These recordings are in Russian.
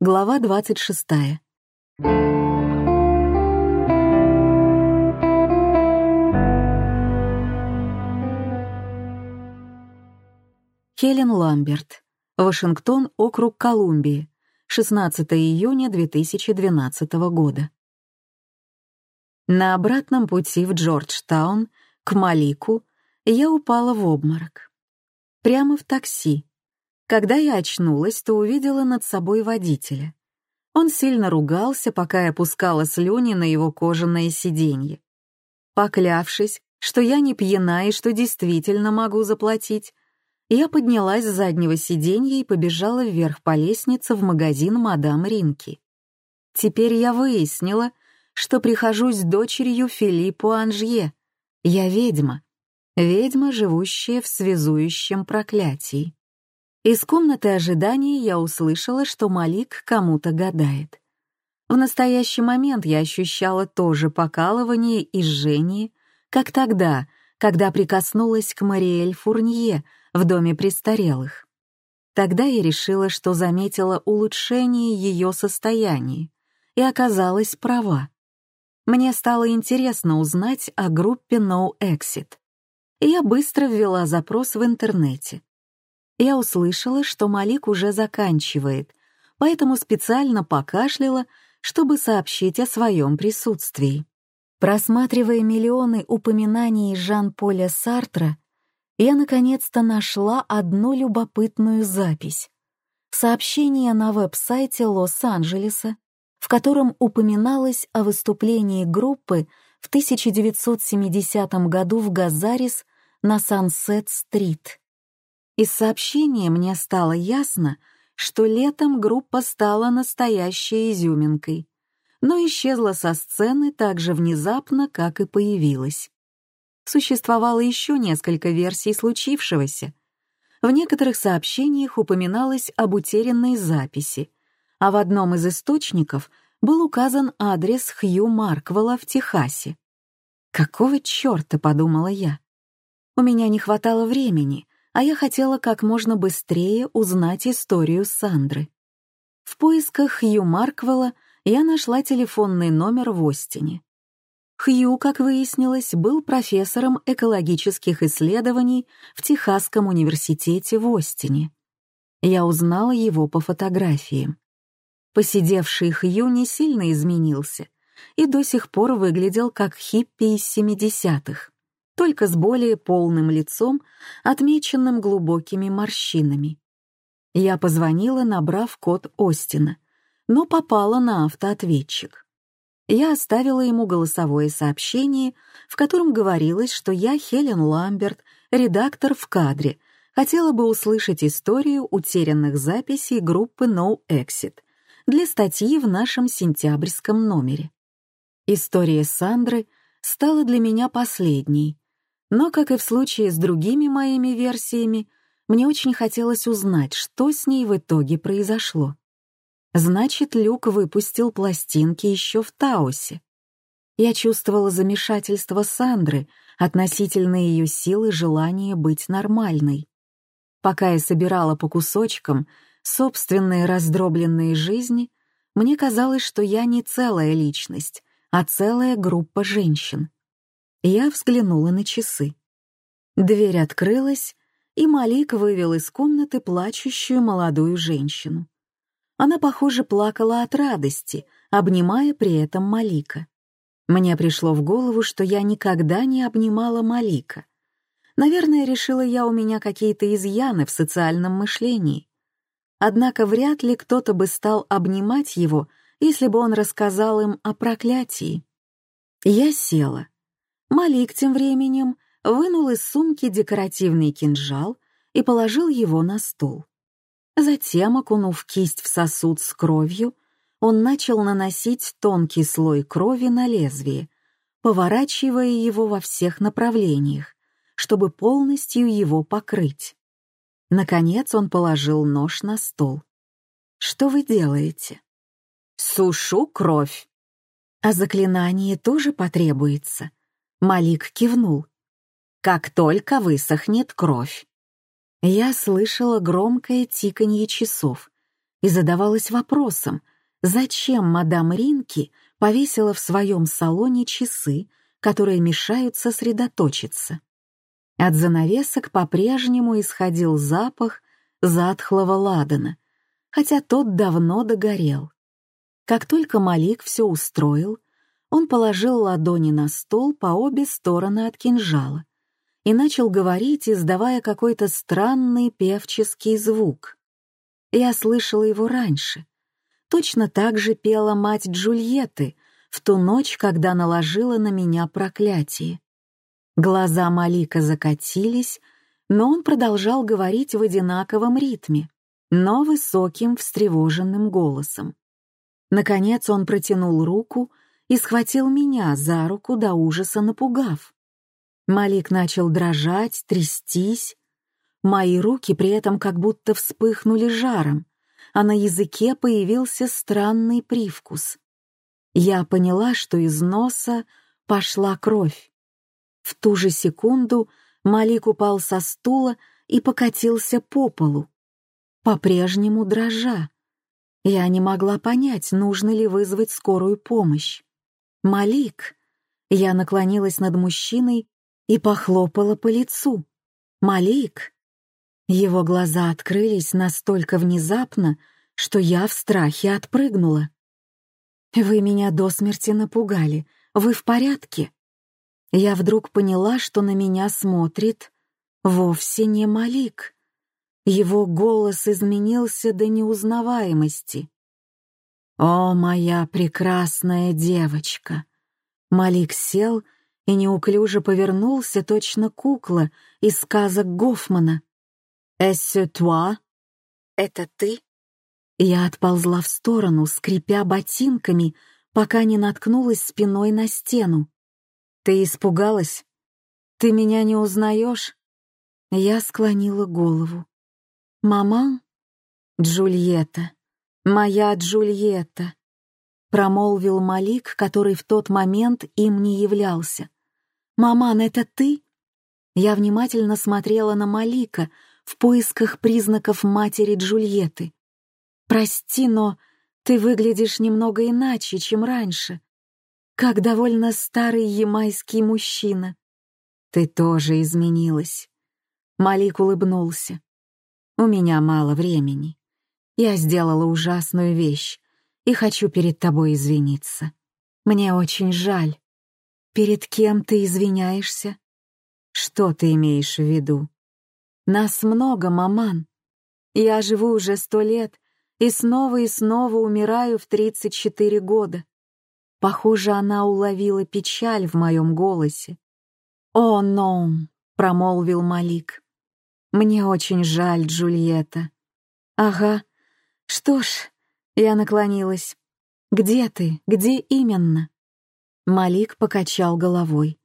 Глава 26. Хелен Ламберт. Вашингтон, округ Колумбии. 16 июня 2012 года. На обратном пути в Джорджтаун к Малику я упала в обморок. Прямо в такси. Когда я очнулась, то увидела над собой водителя. Он сильно ругался, пока я пускала слюни на его кожаное сиденье. Поклявшись, что я не пьяна и что действительно могу заплатить, я поднялась с заднего сиденья и побежала вверх по лестнице в магазин «Мадам Ринки». Теперь я выяснила, что прихожусь дочерью Филиппу Анжье. Я ведьма. Ведьма, живущая в связующем проклятии. Из комнаты ожидания я услышала, что Малик кому-то гадает. В настоящий момент я ощущала то же покалывание и жжение, как тогда, когда прикоснулась к Мариэль Фурнье в доме престарелых. Тогда я решила, что заметила улучшение ее состояния и оказалась права. Мне стало интересно узнать о группе No Exit. И я быстро ввела запрос в интернете. Я услышала, что Малик уже заканчивает, поэтому специально покашляла, чтобы сообщить о своем присутствии. Просматривая миллионы упоминаний Жан-Поля Сартра, я наконец-то нашла одну любопытную запись. Сообщение на веб-сайте Лос-Анджелеса, в котором упоминалось о выступлении группы в 1970 году в Газарис на Сансет-стрит. Из сообщения мне стало ясно, что летом группа стала настоящей изюминкой, но исчезла со сцены так же внезапно, как и появилась существовало еще несколько версий случившегося. В некоторых сообщениях упоминалось об утерянной записи, а в одном из источников был указан адрес Хью Марквелла в Техасе. «Какого черта?» — подумала я. У меня не хватало времени, а я хотела как можно быстрее узнать историю Сандры. В поисках Хью Марквелла я нашла телефонный номер в Остине. Хью, как выяснилось, был профессором экологических исследований в Техасском университете в Остине. Я узнала его по фотографиям. Посидевший Хью не сильно изменился и до сих пор выглядел как хиппи из 70-х, только с более полным лицом, отмеченным глубокими морщинами. Я позвонила, набрав код Остина, но попала на автоответчик я оставила ему голосовое сообщение, в котором говорилось, что я Хелен Ламберт, редактор в кадре, хотела бы услышать историю утерянных записей группы No Exit для статьи в нашем сентябрьском номере. История Сандры стала для меня последней, но, как и в случае с другими моими версиями, мне очень хотелось узнать, что с ней в итоге произошло. Значит, Люк выпустил пластинки еще в Таусе. Я чувствовала замешательство Сандры относительно ее силы желания быть нормальной. Пока я собирала по кусочкам собственные раздробленные жизни, мне казалось, что я не целая личность, а целая группа женщин. Я взглянула на часы. Дверь открылась, и Малик вывел из комнаты плачущую молодую женщину. Она, похоже, плакала от радости, обнимая при этом Малика. Мне пришло в голову, что я никогда не обнимала Малика. Наверное, решила я, у меня какие-то изъяны в социальном мышлении. Однако вряд ли кто-то бы стал обнимать его, если бы он рассказал им о проклятии. Я села. Малик тем временем вынул из сумки декоративный кинжал и положил его на стол. Затем, окунув кисть в сосуд с кровью, он начал наносить тонкий слой крови на лезвие, поворачивая его во всех направлениях, чтобы полностью его покрыть. Наконец он положил нож на стол. «Что вы делаете?» «Сушу кровь». «А заклинание тоже потребуется?» Малик кивнул. «Как только высохнет кровь». Я слышала громкое тиканье часов, и задавалась вопросом, зачем мадам Ринки повесила в своем салоне часы, которые мешают сосредоточиться. От занавесок по-прежнему исходил запах затхлого ладана, хотя тот давно догорел. Как только Малик все устроил, он положил ладони на стол по обе стороны от кинжала и начал говорить, издавая какой-то странный певческий звук. Я слышала его раньше. Точно так же пела мать Джульетты в ту ночь, когда наложила на меня проклятие. Глаза Малика закатились, но он продолжал говорить в одинаковом ритме, но высоким, встревоженным голосом. Наконец он протянул руку и схватил меня за руку до ужаса напугав. Малик начал дрожать, трястись. Мои руки при этом как будто вспыхнули жаром, а на языке появился странный привкус. Я поняла, что из носа пошла кровь. В ту же секунду Малик упал со стула и покатился по полу, по-прежнему дрожа. Я не могла понять, нужно ли вызвать скорую помощь. «Малик!» Я наклонилась над мужчиной и похлопала по лицу. «Малик!» Его глаза открылись настолько внезапно, что я в страхе отпрыгнула. «Вы меня до смерти напугали. Вы в порядке?» Я вдруг поняла, что на меня смотрит вовсе не Малик. Его голос изменился до неузнаваемости. «О, моя прекрасная девочка!» Малик сел и неуклюже повернулся, точно кукла из сказок Гофмана. «Эссе туа?» «Это ты?» Я отползла в сторону, скрипя ботинками, пока не наткнулась спиной на стену. «Ты испугалась? Ты меня не узнаешь?» Я склонила голову. «Мама?» «Джульетта, моя Джульетта», — промолвил Малик, который в тот момент им не являлся. «Маман, это ты?» Я внимательно смотрела на Малика в поисках признаков матери Джульетты. «Прости, но ты выглядишь немного иначе, чем раньше, как довольно старый ямайский мужчина. Ты тоже изменилась». Малик улыбнулся. «У меня мало времени. Я сделала ужасную вещь и хочу перед тобой извиниться. Мне очень жаль. Перед кем ты извиняешься? Что ты имеешь в виду? Нас много, маман. Я живу уже сто лет и снова и снова умираю в 34 года. Похоже, она уловила печаль в моем голосе. «О, ном!» — промолвил Малик. «Мне очень жаль, Джульетта». «Ага. Что ж...» — я наклонилась. «Где ты? Где именно?» Малик покачал головой.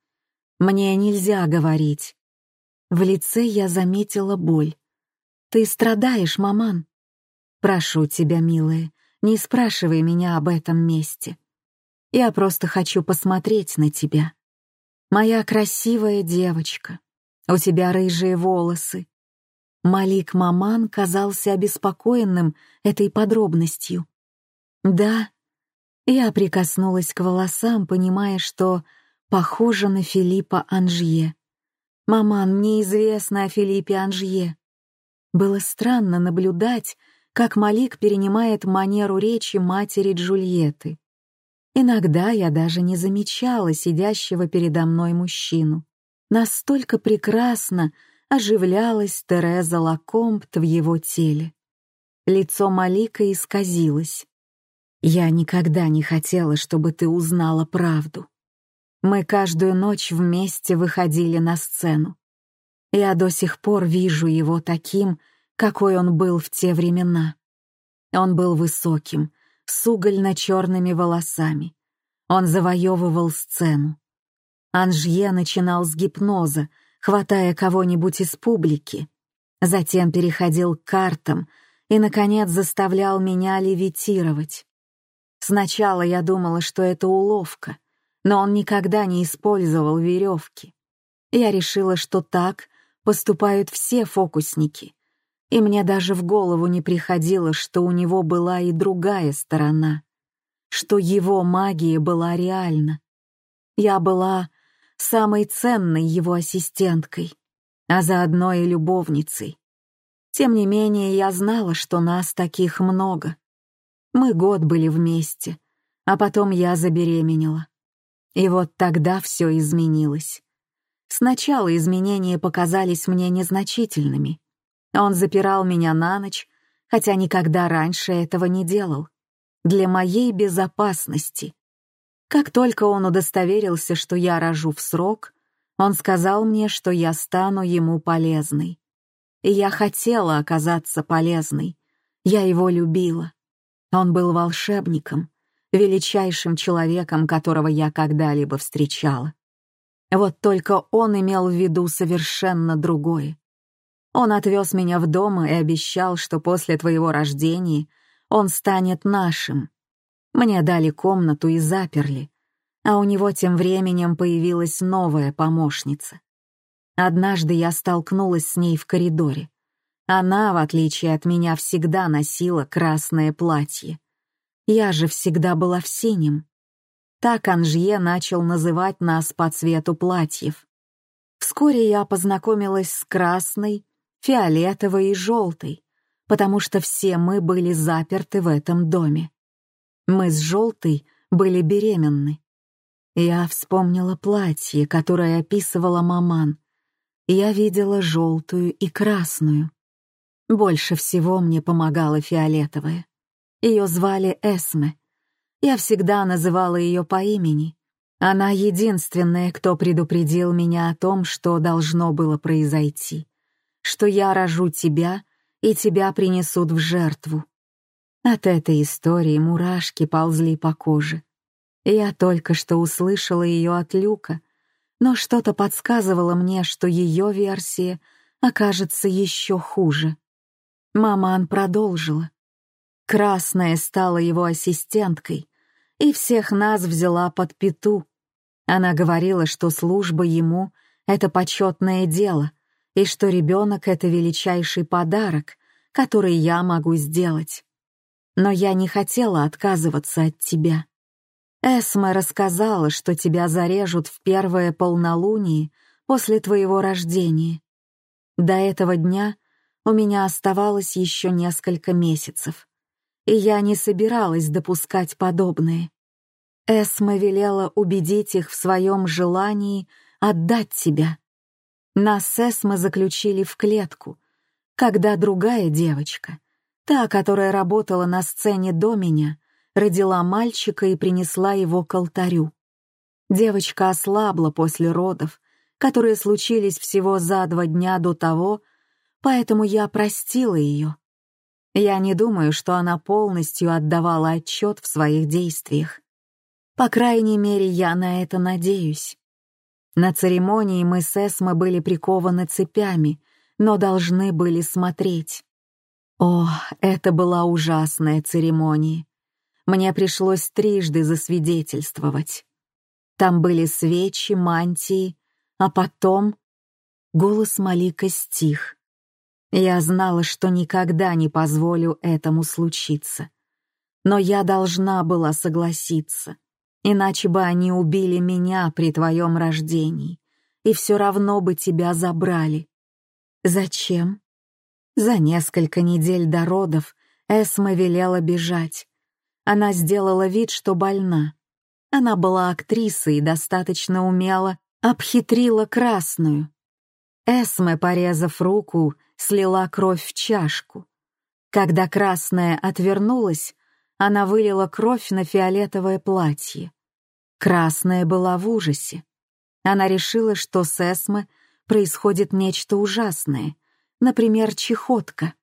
«Мне нельзя говорить». В лице я заметила боль. «Ты страдаешь, маман?» «Прошу тебя, милая, не спрашивай меня об этом месте. Я просто хочу посмотреть на тебя. Моя красивая девочка, у тебя рыжие волосы, Малик Маман казался обеспокоенным этой подробностью. «Да». Я прикоснулась к волосам, понимая, что похожа на Филиппа Анжье. «Маман, мне известно о Филиппе Анжье». Было странно наблюдать, как Малик перенимает манеру речи матери Джульетты. Иногда я даже не замечала сидящего передо мной мужчину. Настолько прекрасно, оживлялась Тереза Лакомпт в его теле. Лицо Малика исказилось. «Я никогда не хотела, чтобы ты узнала правду. Мы каждую ночь вместе выходили на сцену. Я до сих пор вижу его таким, какой он был в те времена. Он был высоким, с угольно-черными волосами. Он завоевывал сцену. Анжье начинал с гипноза, хватая кого-нибудь из публики. Затем переходил к картам и, наконец, заставлял меня левитировать. Сначала я думала, что это уловка, но он никогда не использовал веревки. Я решила, что так поступают все фокусники, и мне даже в голову не приходило, что у него была и другая сторона, что его магия была реальна. Я была самой ценной его ассистенткой, а заодно и любовницей. Тем не менее, я знала, что нас таких много. Мы год были вместе, а потом я забеременела. И вот тогда все изменилось. Сначала изменения показались мне незначительными. Он запирал меня на ночь, хотя никогда раньше этого не делал. Для моей безопасности. Как только он удостоверился, что я рожу в срок, он сказал мне, что я стану ему полезной. И я хотела оказаться полезной. Я его любила. Он был волшебником, величайшим человеком, которого я когда-либо встречала. Вот только он имел в виду совершенно другое. Он отвез меня в дом и обещал, что после твоего рождения он станет нашим. Мне дали комнату и заперли, а у него тем временем появилась новая помощница. Однажды я столкнулась с ней в коридоре. Она, в отличие от меня, всегда носила красное платье. Я же всегда была в синем. Так Анжье начал называть нас по цвету платьев. Вскоре я познакомилась с красной, фиолетовой и желтой, потому что все мы были заперты в этом доме. Мы с желтой были беременны. Я вспомнила платье, которое описывала маман. Я видела желтую и красную. Больше всего мне помогала фиолетовая. Ее звали Эсме, я всегда называла ее по имени. Она единственная, кто предупредил меня о том, что должно было произойти. Что я рожу тебя, и тебя принесут в жертву. От этой истории мурашки ползли по коже. Я только что услышала ее от Люка, но что-то подсказывало мне, что ее версия окажется еще хуже. Маман продолжила. Красная стала его ассистенткой, и всех нас взяла под пету. Она говорила, что служба ему — это почетное дело, и что ребенок — это величайший подарок, который я могу сделать. Но я не хотела отказываться от тебя. Эсме рассказала, что тебя зарежут в первое полнолуние после твоего рождения. До этого дня у меня оставалось еще несколько месяцев, и я не собиралась допускать подобное. Эсма велела убедить их в своем желании отдать тебя. Нас с Эсмой заключили в клетку, когда другая девочка, та, которая работала на сцене до меня, родила мальчика и принесла его к алтарю. Девочка ослабла после родов, которые случились всего за два дня до того, поэтому я простила ее. Я не думаю, что она полностью отдавала отчет в своих действиях. По крайней мере, я на это надеюсь. На церемонии мы с Эсмо были прикованы цепями, но должны были смотреть. О, это была ужасная церемония. Мне пришлось трижды засвидетельствовать. Там были свечи, мантии, а потом... Голос Малика стих. Я знала, что никогда не позволю этому случиться. Но я должна была согласиться. Иначе бы они убили меня при твоем рождении, и все равно бы тебя забрали. Зачем? За несколько недель до родов Эсма велела бежать. Она сделала вид, что больна. Она была актрисой и достаточно умело обхитрила красную. Эсме, порезав руку, слила кровь в чашку. Когда красная отвернулась, она вылила кровь на фиолетовое платье. Красная была в ужасе. Она решила, что с Эсме происходит нечто ужасное, например, чехотка.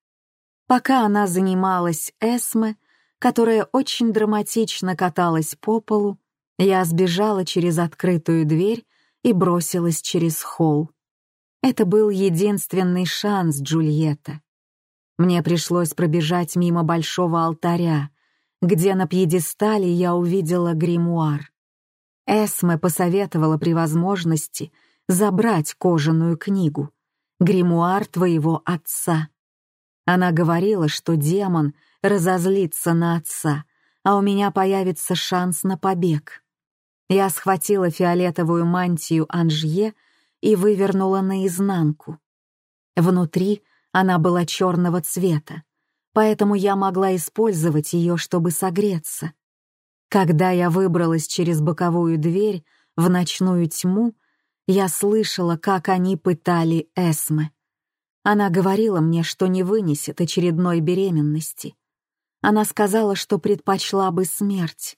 Пока она занималась Эсме, которая очень драматично каталась по полу, я сбежала через открытую дверь и бросилась через холл. Это был единственный шанс Джульетта. Мне пришлось пробежать мимо большого алтаря, где на пьедестале я увидела гримуар. Эсме посоветовала при возможности забрать кожаную книгу, гримуар твоего отца. Она говорила, что демон разозлится на отца, а у меня появится шанс на побег. Я схватила фиолетовую мантию Анжье и вывернула наизнанку. Внутри она была черного цвета, поэтому я могла использовать ее, чтобы согреться. Когда я выбралась через боковую дверь в ночную тьму, я слышала, как они пытали Эсме. Она говорила мне, что не вынесет очередной беременности. Она сказала, что предпочла бы смерть.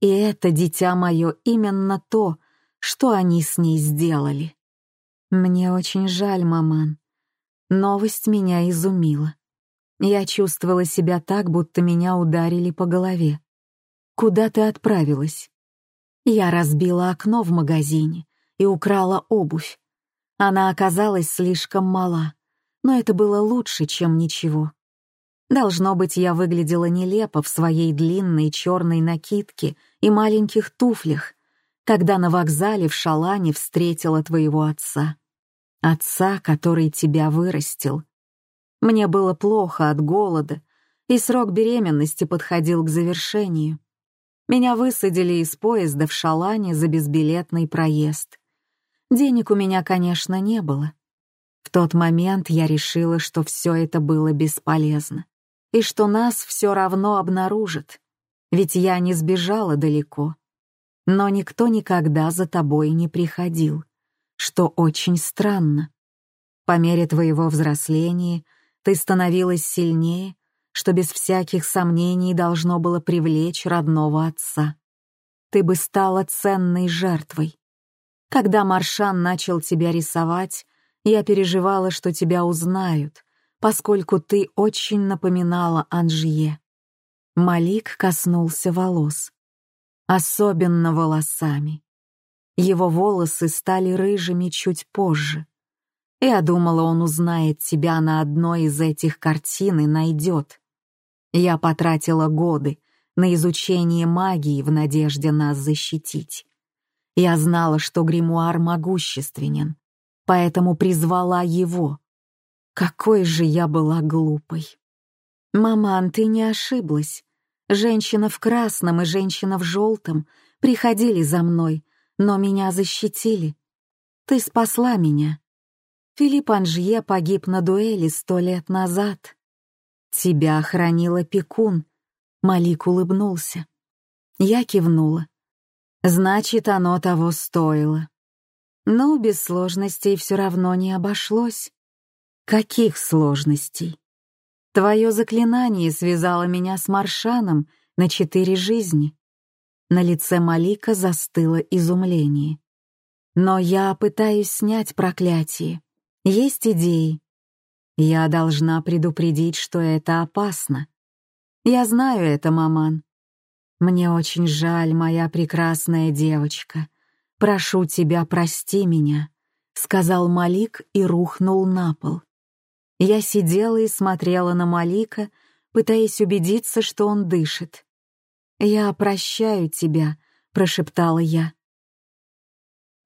И это, дитя мое, именно то, что они с ней сделали. Мне очень жаль, маман. Новость меня изумила. Я чувствовала себя так, будто меня ударили по голове. «Куда ты отправилась?» Я разбила окно в магазине и украла обувь. Она оказалась слишком мала, но это было лучше, чем ничего. Должно быть, я выглядела нелепо в своей длинной черной накидке и маленьких туфлях, когда на вокзале в Шалане встретила твоего отца. Отца, который тебя вырастил. Мне было плохо от голода, и срок беременности подходил к завершению. Меня высадили из поезда в Шалане за безбилетный проезд. Денег у меня, конечно, не было. В тот момент я решила, что все это было бесполезно, и что нас все равно обнаружат, ведь я не сбежала далеко. Но никто никогда за тобой не приходил, что очень странно. По мере твоего взросления ты становилась сильнее, что без всяких сомнений должно было привлечь родного отца. Ты бы стала ценной жертвой. Когда Маршан начал тебя рисовать, я переживала, что тебя узнают, поскольку ты очень напоминала Анжье. Малик коснулся волос. Особенно волосами. Его волосы стали рыжими чуть позже. Я думала, он узнает тебя на одной из этих картин и найдет. Я потратила годы на изучение магии в надежде нас защитить. Я знала, что гримуар могущественен, поэтому призвала его. Какой же я была глупой. «Маман, ты не ошиблась. Женщина в красном и женщина в желтом приходили за мной, но меня защитили. Ты спасла меня. Филипп Анжье погиб на дуэли сто лет назад. Тебя охранила Пекун», — Малик улыбнулся. Я кивнула. Значит, оно того стоило. Но без сложностей все равно не обошлось. Каких сложностей? Твое заклинание связало меня с Маршаном на четыре жизни. На лице Малика застыло изумление. Но я пытаюсь снять проклятие. Есть идеи. Я должна предупредить, что это опасно. Я знаю это, маман. «Мне очень жаль, моя прекрасная девочка. Прошу тебя, прости меня», — сказал Малик и рухнул на пол. Я сидела и смотрела на Малика, пытаясь убедиться, что он дышит. «Я прощаю тебя», — прошептала я.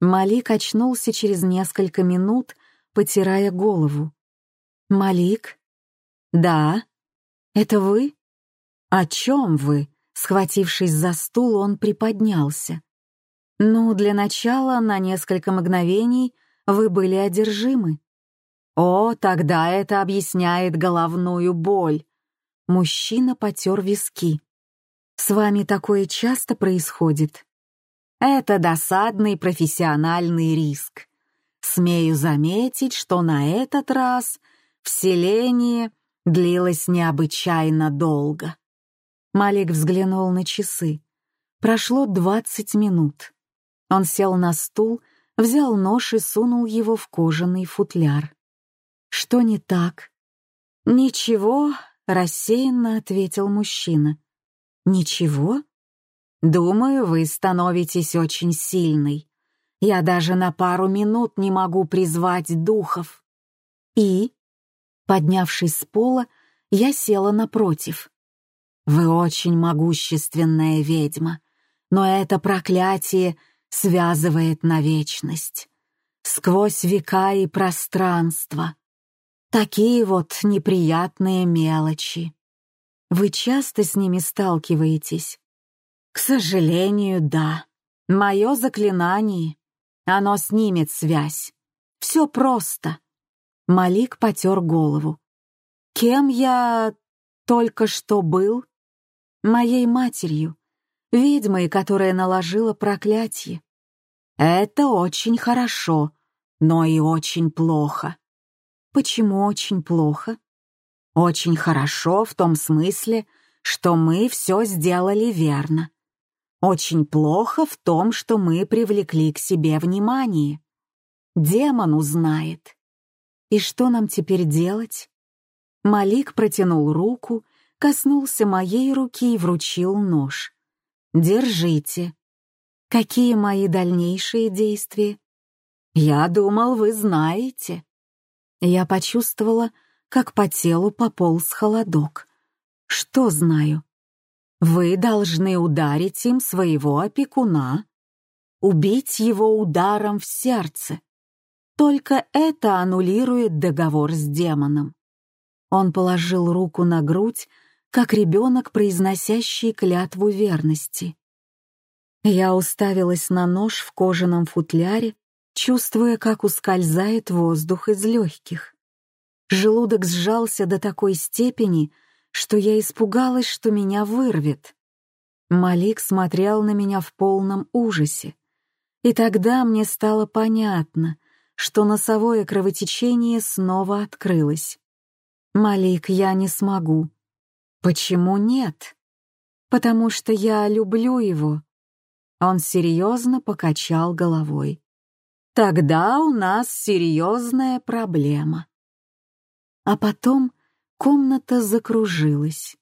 Малик очнулся через несколько минут, потирая голову. «Малик?» «Да». «Это вы?» «О чем вы?» Схватившись за стул, он приподнялся. «Ну, для начала, на несколько мгновений вы были одержимы». «О, тогда это объясняет головную боль». Мужчина потер виски. «С вами такое часто происходит?» «Это досадный профессиональный риск. Смею заметить, что на этот раз вселение длилось необычайно долго». Малик взглянул на часы. Прошло двадцать минут. Он сел на стул, взял нож и сунул его в кожаный футляр. «Что не так?» «Ничего», — рассеянно ответил мужчина. «Ничего?» «Думаю, вы становитесь очень сильной. Я даже на пару минут не могу призвать духов». «И?» Поднявшись с пола, я села напротив. Вы очень могущественная ведьма, но это проклятие связывает на вечность, сквозь века и пространство. Такие вот неприятные мелочи. Вы часто с ними сталкиваетесь? К сожалению, да. Мое заклинание. Оно снимет связь. Все просто. Малик потер голову. Кем я только что был? Моей матерью, ведьмой, которая наложила проклятие. Это очень хорошо, но и очень плохо. Почему очень плохо? Очень хорошо в том смысле, что мы все сделали верно. Очень плохо в том, что мы привлекли к себе внимание. Демон узнает. И что нам теперь делать? Малик протянул руку, коснулся моей руки и вручил нож. «Держите. Какие мои дальнейшие действия?» «Я думал, вы знаете». Я почувствовала, как по телу пополз холодок. «Что знаю?» «Вы должны ударить им своего опекуна, убить его ударом в сердце. Только это аннулирует договор с демоном». Он положил руку на грудь, как ребенок, произносящий клятву верности. Я уставилась на нож в кожаном футляре, чувствуя, как ускользает воздух из легких. Желудок сжался до такой степени, что я испугалась, что меня вырвет. Малик смотрел на меня в полном ужасе. И тогда мне стало понятно, что носовое кровотечение снова открылось. «Малик, я не смогу». «Почему нет?» «Потому что я люблю его». Он серьезно покачал головой. Тогда у нас серьезная проблема. А потом комната закружилась.